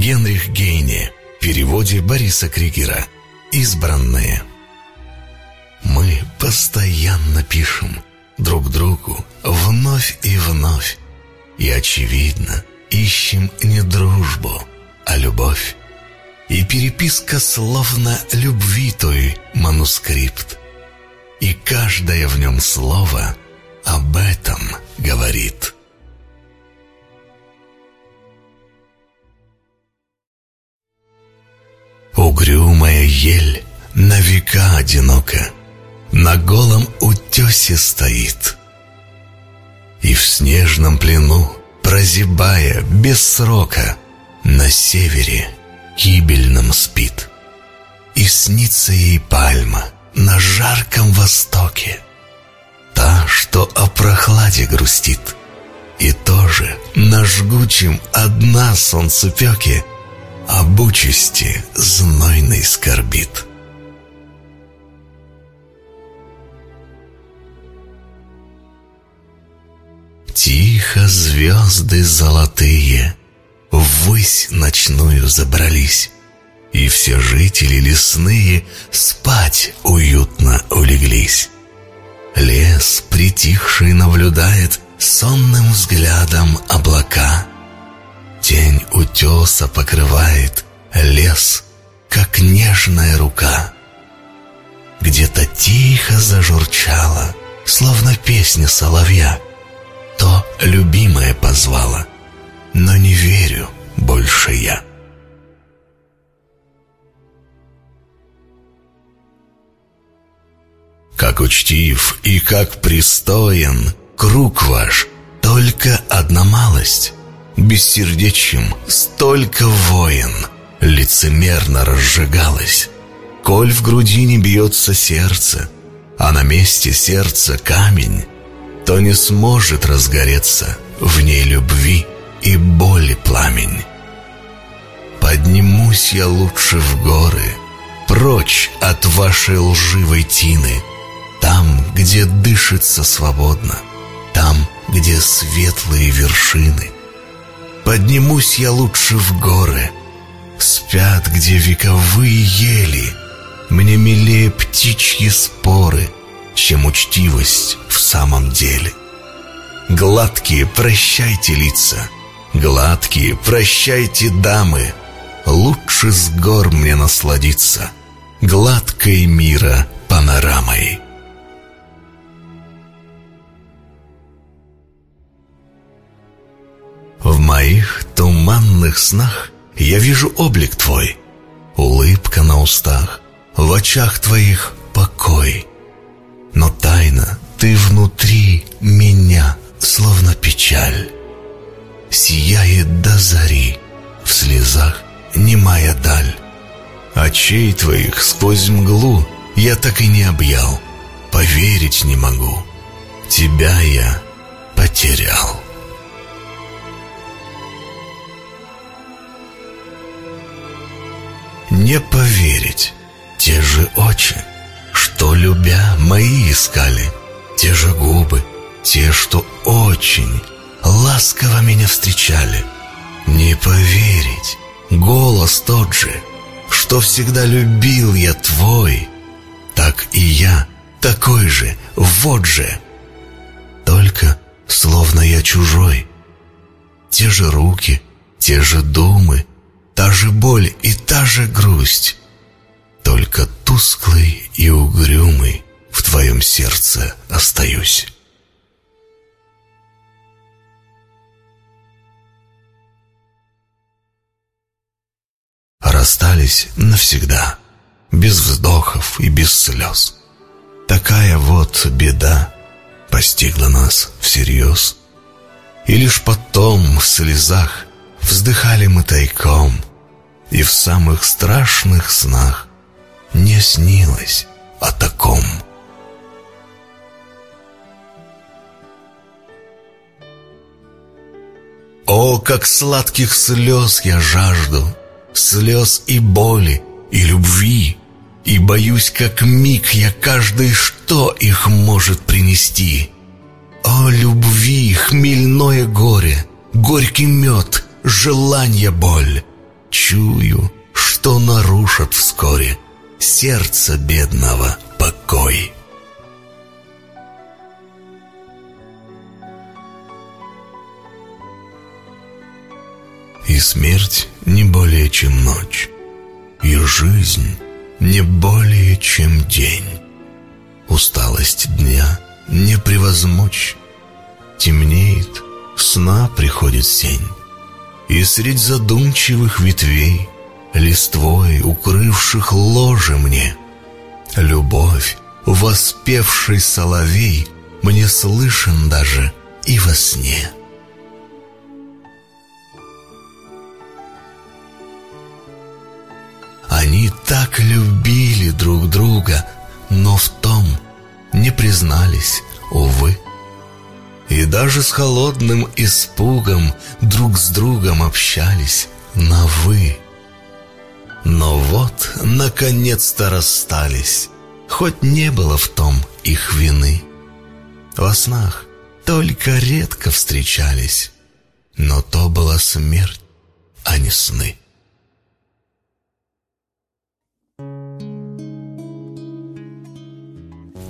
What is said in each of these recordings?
Генрих Гейне. В переводе Бориса Кригера. Избранные. Мы постоянно пишем друг другу вновь и вновь. И, очевидно, ищем не дружбу, а любовь. И переписка словно любви той манускрипт. И каждое в нем слово об этом говорит. Угрюмая ель на века одинока, На голом утесе стоит. И в снежном плену, прозябая без срока, На севере гибельном спит. И снится ей пальма на жарком востоке, Та, что о прохладе грустит, И тоже на жгучем одна солнцепеке об участи знойной скорбит. Тихо звезды золотые Ввысь ночную забрались, И все жители лесные Спать уютно улеглись. Лес, притихший, наблюдает Сонным взглядом облака — Тень утеса покрывает лес, как нежная рука. Где-то тихо зажурчала, словно песня соловья. То любимая позвала, но не верю больше я. Как учтив и как пристоен круг ваш, только одна малость бессердечьем столько воин лицемерно разжигалось. Коль в грудине бьется сердце, а на месте сердца камень, то не сможет разгореться в ней любви и боли пламень. Поднимусь я лучше в горы, прочь от вашей лживой тины, там, где дышится свободно, там, где светлые вершины — Поднимусь я лучше в горы. Спят, где вековые ели. Мне милее птичьи споры, чем учтивость в самом деле. Гладкие прощайте лица, гладкие прощайте дамы. Лучше с гор мне насладиться гладкой мира панорамой. Моих туманных снах я вижу облик твой, улыбка на устах, в очах твоих покой. Но тайна ты внутри меня, словно печаль, сияет до зари, в слезах немая даль. Очей твоих сквозь мглу я так и не объял, поверить не могу, тебя я потерял. Не поверить, те же очи, что, любя, мои искали, те же губы, те, что очень ласково меня встречали. Не поверить, голос тот же, что всегда любил я твой, так и я такой же, вот же. Только словно я чужой. Те же руки, те же думы, та же боль и та же грусть, только тусклый и угрюмый в твоем сердце остаюсь. Расстались навсегда, без вздохов и без слез. Такая вот беда постигла нас всерьез. И лишь потом в слезах вздыхали мы тайком — и в самых страшных снах не снилось о таком. О, как сладких слез я жажду, слез и боли, и любви, и боюсь, как миг я каждый, что их может принести. О, любви, хмельное горе, горький мед, желание боль, чую, что нарушат вскоре сердце бедного покой. И смерть не более чем ночь, и жизнь не более чем день. Усталость дня не превозмочь, темнеет, сна приходит сень. И средь задумчивых ветвей, Листвой укрывших ложе мне, Любовь, воспевший соловей, Мне слышен даже и во сне. Они так любили друг друга, но в том не признались, увы. И даже с холодным испугом друг с другом общались на «вы». Но вот, наконец-то расстались, хоть не было в том их вины. Во снах только редко встречались, но то была смерть, а не сны.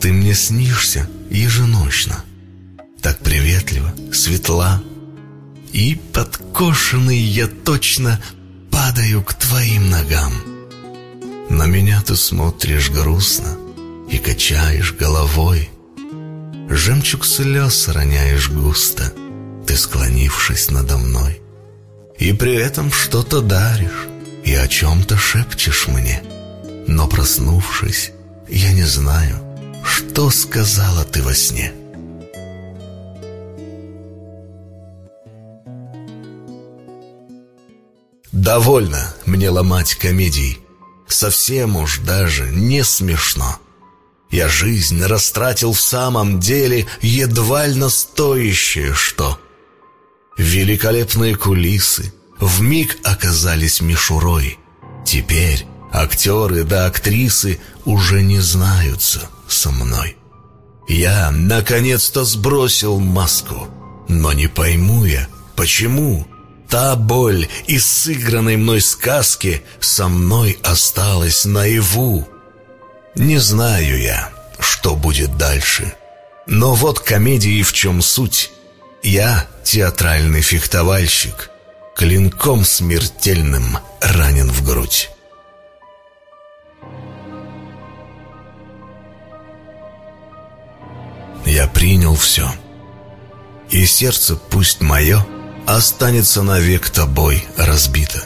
Ты мне снишься еженочно — так приветливо, светла. И подкошенный я точно падаю к твоим ногам. На меня ты смотришь грустно и качаешь головой. Жемчуг слез роняешь густо, ты склонившись надо мной. И при этом что-то даришь и о чем-то шепчешь мне. Но проснувшись, я не знаю, что сказала ты во сне. Довольно мне ломать комедий. Совсем уж даже не смешно. Я жизнь растратил в самом деле едва ли на стоящее что. Великолепные кулисы в миг оказались мишурой. Теперь актеры да актрисы уже не знаются со мной. Я наконец-то сбросил маску, но не пойму я, почему Та боль из сыгранной мной сказки со мной осталась наяву. Не знаю я, что будет дальше. Но вот комедии в чем суть. Я театральный фехтовальщик, клинком смертельным ранен в грудь. Я принял все, и сердце пусть мое — останется навек тобой разбито.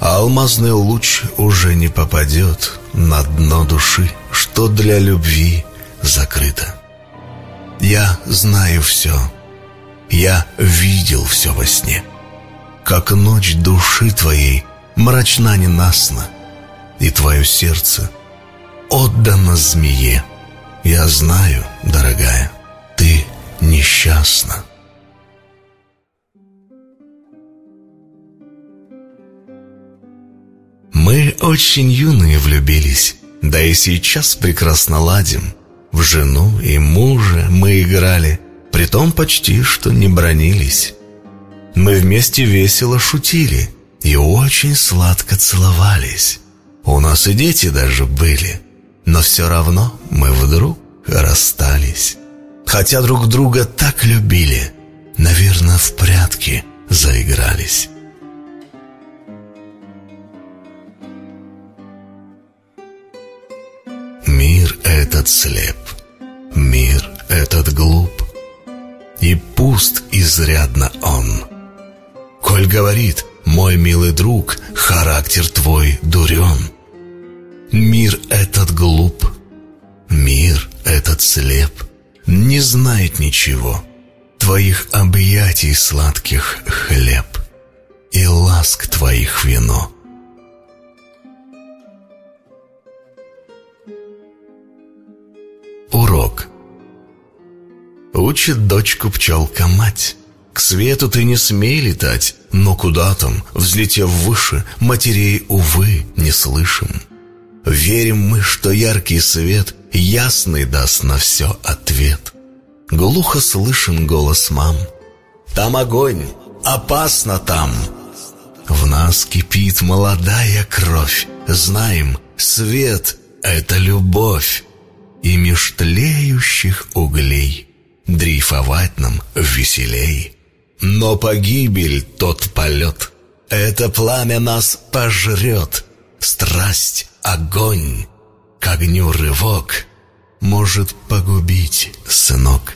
А алмазный луч уже не попадет на дно души, что для любви закрыто. Я знаю все, я видел все во сне, как ночь души твоей мрачна ненастна, и твое сердце отдано змее. Я знаю, дорогая, ты несчастна. Очень юные влюбились, да и сейчас прекрасно ладим. В жену и мужа мы играли, притом почти что не бронились. Мы вместе весело шутили и очень сладко целовались. У нас и дети даже были, но все равно мы вдруг расстались. Хотя друг друга так любили, наверное, в прятки заигрались. Этот слеп, мир этот глуп, И пуст изрядно он. Коль говорит, мой милый друг, Характер твой дурен. Мир этот глуп, мир этот слеп, Не знает ничего, Твоих объятий сладких хлеб. И ласк твоих вино — Учит дочку пчелка мать. К свету ты не смей летать, но куда там, взлетев выше, матерей, увы, не слышим. Верим мы, что яркий свет ясный даст на все ответ. Глухо слышен голос мам. Там огонь, опасно там. В нас кипит молодая кровь. Знаем, свет — это любовь. И меж тлеющих углей Дрейфовать нам веселей. Но погибель тот полет, Это пламя нас пожрет. Страсть, огонь, к огню рывок Может погубить, сынок.